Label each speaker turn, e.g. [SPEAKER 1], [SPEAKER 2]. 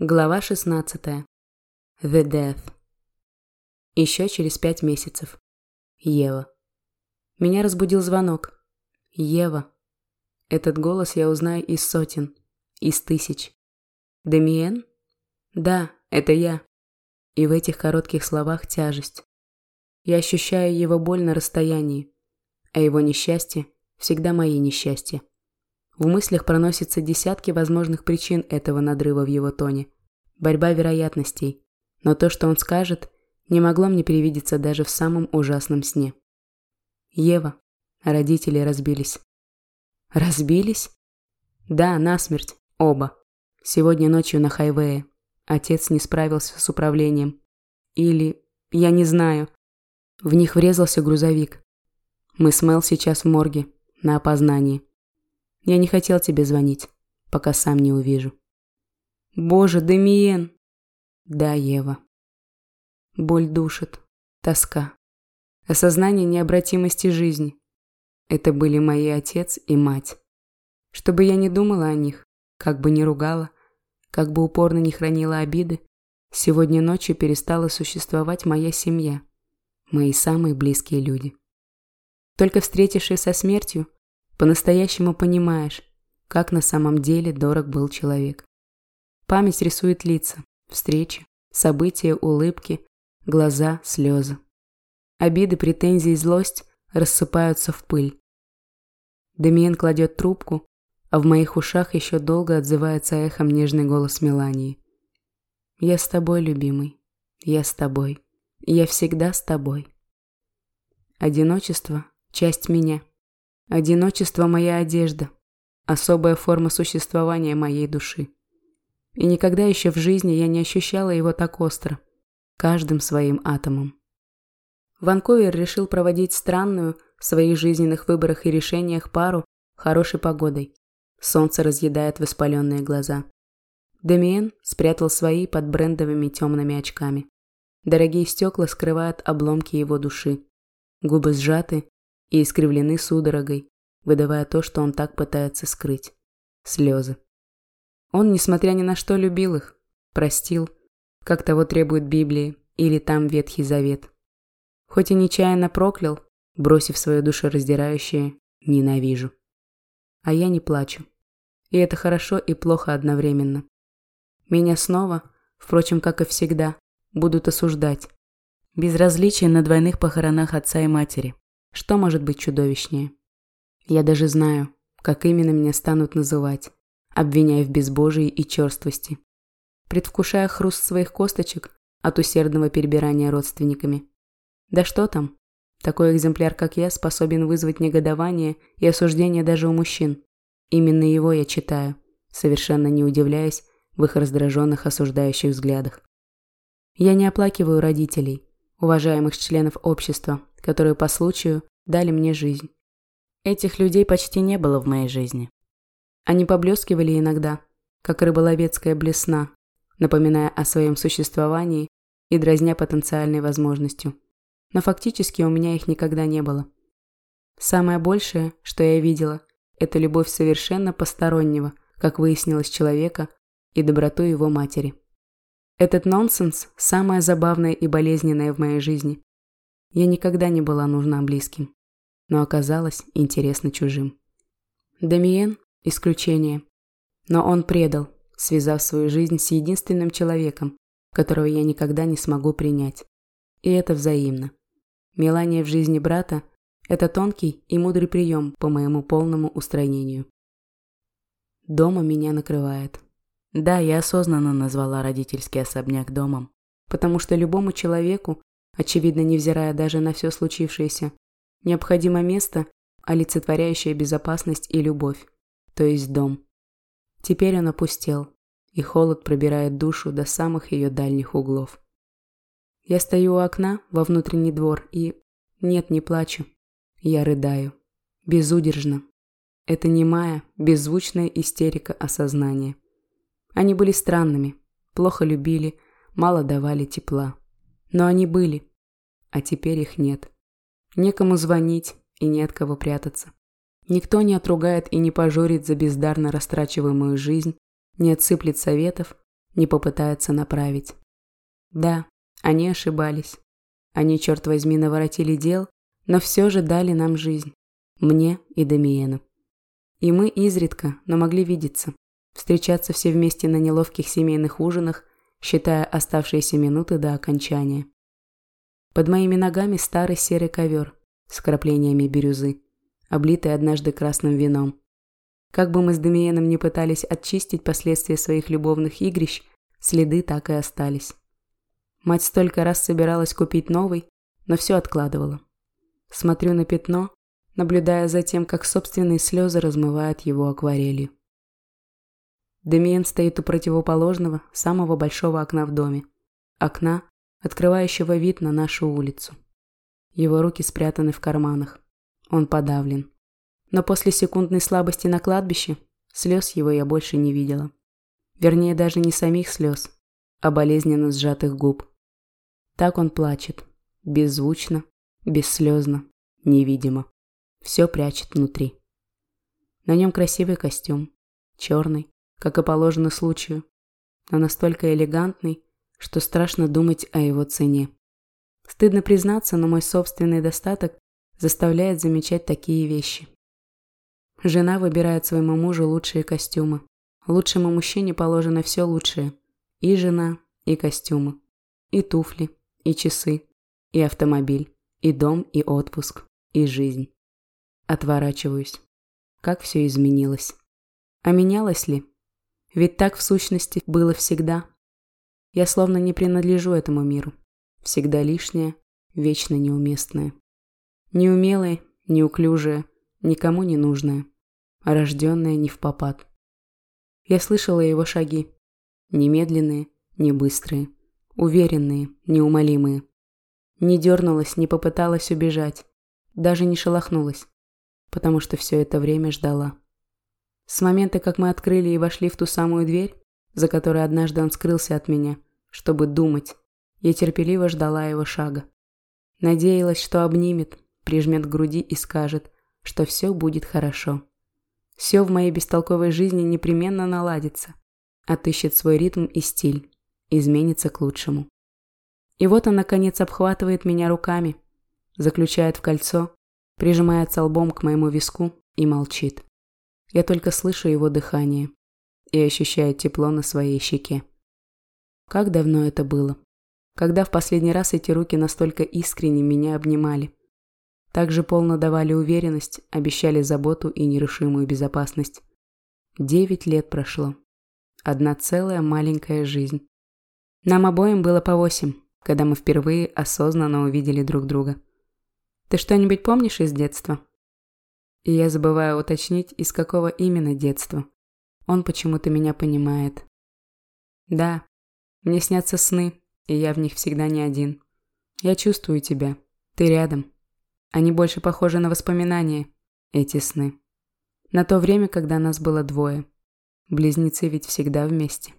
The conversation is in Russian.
[SPEAKER 1] Глава 16. The Death. Еще через пять месяцев. Ева. Меня разбудил звонок. Ева. Этот голос я узнаю из сотен, из тысяч. Демиен? Да, это я. И в этих коротких словах тяжесть. Я ощущаю его боль на расстоянии, а его несчастье всегда мои несчастья. В мыслях проносятся десятки возможных причин этого надрыва в его тоне. Борьба вероятностей. Но то, что он скажет, не могло мне привидеться даже в самом ужасном сне. Ева. Родители разбились. Разбились? Да, насмерть. Оба. Сегодня ночью на хайвее. Отец не справился с управлением. Или... Я не знаю. В них врезался грузовик. Мы с Мел сейчас в морге. На опознании. Я не хотел тебе звонить, пока сам не увижу. Боже, Демиен! Да, Ева. Боль душит, тоска, осознание необратимости жизни. Это были мои отец и мать. Чтобы я не думала о них, как бы не ругала, как бы упорно не хранила обиды, сегодня ночью перестала существовать моя семья, мои самые близкие люди. Только встретившись со смертью, по-настоящему понимаешь, как на самом деле дорог был человек. Память рисует лица, встречи, события, улыбки, глаза, слезы. Обиды, претензии злость рассыпаются в пыль. Демиен кладет трубку, а в моих ушах еще долго отзывается эхом нежный голос Мелании. «Я с тобой, любимый. Я с тобой. Я всегда с тобой». Одиночество – часть меня. Одиночество – моя одежда, особая форма существования моей души. И никогда еще в жизни я не ощущала его так остро, каждым своим атомом. Ванкувер решил проводить странную в своих жизненных выборах и решениях пару хорошей погодой. Солнце разъедает воспаленные глаза. Демиен спрятал свои под брендовыми темными очками. Дорогие стекла скрывают обломки его души. Губы сжаты, и искривлены судорогой, выдавая то, что он так пытается скрыть. Слезы. Он, несмотря ни на что, любил их, простил, как того требует Библия или там Ветхий Завет. Хоть и нечаянно проклял, бросив свое душераздирающее «ненавижу». А я не плачу. И это хорошо и плохо одновременно. Меня снова, впрочем, как и всегда, будут осуждать. Безразличие на двойных похоронах отца и матери. Что может быть чудовищнее? Я даже знаю, как именно меня станут называть, обвиняя в безбожии и черствости. Предвкушая хруст своих косточек от усердного перебирания родственниками. Да что там? Такой экземпляр, как я, способен вызвать негодование и осуждение даже у мужчин. Именно его я читаю, совершенно не удивляясь в их раздраженных осуждающих взглядах. Я не оплакиваю родителей, уважаемых членов общества, которые по случаю дали мне жизнь. Этих людей почти не было в моей жизни. Они поблескивали иногда, как рыболовецкая блесна, напоминая о своем существовании и дразня потенциальной возможностью. Но фактически у меня их никогда не было. Самое большее, что я видела, это любовь совершенно постороннего, как выяснилось, человека и доброту его матери. Этот нонсенс – самое забавное и болезненное в моей жизни. Я никогда не была нужна близким, но оказалась интересна чужим. Дамиен – исключение. Но он предал, связав свою жизнь с единственным человеком, которого я никогда не смогу принять. И это взаимно. Мелания в жизни брата – это тонкий и мудрый прием по моему полному устранению. Дома меня накрывает. Да, я осознанно назвала родительский особняк домом, потому что любому человеку очевидно, невзирая даже на все случившееся. Необходимо место, олицетворяющее безопасность и любовь, то есть дом. Теперь он опустел, и холод пробирает душу до самых ее дальних углов. Я стою у окна во внутренний двор и... Нет, не плачу. Я рыдаю. Безудержно. Это немая, беззвучная истерика осознания. Они были странными, плохо любили, мало давали тепла. Но они были, а теперь их нет. Некому звонить и не от кого прятаться. Никто не отругает и не пожурит за бездарно растрачиваемую жизнь, не отсыплет советов, не попытаются направить. Да, они ошибались. Они, черт возьми, наворотили дел, но все же дали нам жизнь. Мне и Дамиену. И мы изредка, но могли видеться, встречаться все вместе на неловких семейных ужинах, считая оставшиеся минуты до окончания. Под моими ногами старый серый ковер с краплениями бирюзы, облитый однажды красным вином. Как бы мы с Дамиеном не пытались очистить последствия своих любовных игрищ, следы так и остались. Мать столько раз собиралась купить новый, но все откладывала. Смотрю на пятно, наблюдая за тем, как собственные слезы размывают его акварелью. Демиен стоит у противоположного, самого большого окна в доме. Окна, открывающего вид на нашу улицу. Его руки спрятаны в карманах. Он подавлен. Но после секундной слабости на кладбище слез его я больше не видела. Вернее, даже не самих слез, а болезненно сжатых губ. Так он плачет. Беззвучно, бесслезно, невидимо. Все прячет внутри. На нем красивый костюм. Черный, как и положено случаю. Но настолько элегантный, что страшно думать о его цене. Стыдно признаться, но мой собственный достаток заставляет замечать такие вещи. Жена выбирает своему мужу лучшие костюмы. Лучшему мужчине положено все лучшее. И жена, и костюмы, и туфли, и часы, и автомобиль, и дом, и отпуск, и жизнь. Отворачиваюсь. Как все изменилось. А менялось ли? Ведь так в сущности было всегда. Я словно не принадлежу этому миру. Всегда лишняя, вечно неуместная. Неумелая, неуклюжая, никому не нужная. Рожденная не в попад. Я слышала его шаги. Немедленные, не быстрые. Уверенные, неумолимые. Не дернулась, не попыталась убежать. Даже не шелохнулась. Потому что все это время ждала. С момента, как мы открыли и вошли в ту самую дверь, за которой однажды он скрылся от меня, чтобы думать, я терпеливо ждала его шага. Надеялась, что обнимет, прижмет к груди и скажет, что все будет хорошо. Все в моей бестолковой жизни непременно наладится, отыщет свой ритм и стиль, изменится к лучшему. И вот он, наконец, обхватывает меня руками, заключает в кольцо, прижимается лбом к моему виску и молчит. Я только слышу его дыхание и ощущаю тепло на своей щеке. Как давно это было? Когда в последний раз эти руки настолько искренне меня обнимали? Также полно давали уверенность, обещали заботу и нерушимую безопасность. Девять лет прошло. Одна целая маленькая жизнь. Нам обоим было по восемь, когда мы впервые осознанно увидели друг друга. Ты что-нибудь помнишь из детства? И я забываю уточнить, из какого именно детства. Он почему-то меня понимает. Да, мне снятся сны, и я в них всегда не один. Я чувствую тебя. Ты рядом. Они больше похожи на воспоминания, эти сны. На то время, когда нас было двое. Близнецы ведь всегда вместе.